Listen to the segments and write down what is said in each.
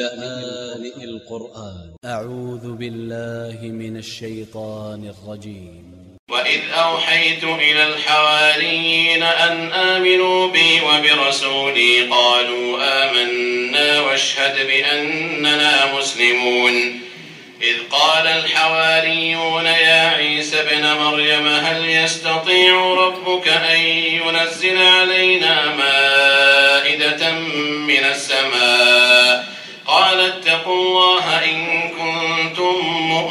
لآن القرآن. أ ع و ذ ب ا ل ل ه من ا ل ش ي ط ا ن ا ل ج ي م وإذ أوحيت إلى الحواريين أن آمنوا بي وبرسولي قالوا آمنا واشهد بأننا مسلمون. إذ قال الحواريون يا عيسى ابن مريم هل يستطيع ربك أن ينزل علينا مائدة من السماء؟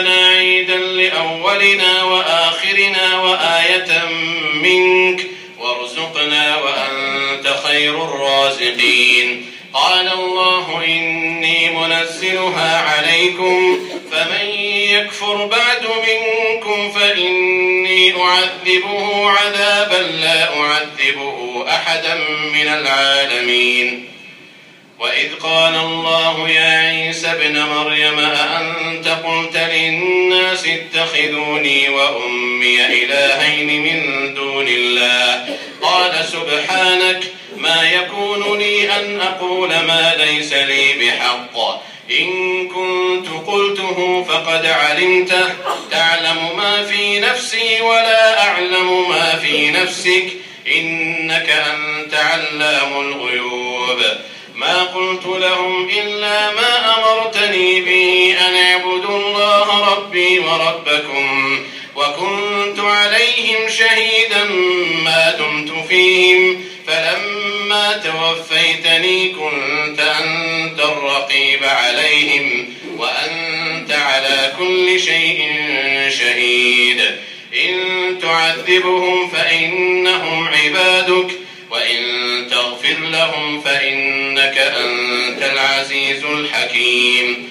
لنا عيدا لأولنا وآخرنا وآية منك وارزقنا وأنت خير الرازقين. قال الله إني منزلها عليكم فمن يكفر بعد منكم فإني أعذبه عذابا لا أعذبه أحدا من العالمين. وإذ قال الله يا عيسى ابن مريم أأنت اتخذوني وأمي إلهين من دون الله. قال سبحانك ما يكون لي أن أقول ما ليس لي بحق. إن كنت قلته فقد علمته. تعلم ما في نفسي ولا أعلم ما في نفسك. إنك أنت علام الغيوب. ما قلت لهم إلا ما أمرتني به أن اعبدوا الله ربي وربكم وكنت عليهم شهيدا ما دمت فيهم فلما توفيتني كنت أنت الرقيب عليهم وأنت على كل شيء شهيد إن تعذبهم فإنهم عبادك وإن تغفر لهم فإنك أنت العزيز الحكيم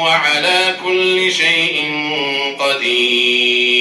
وهو على كل شيء قدير.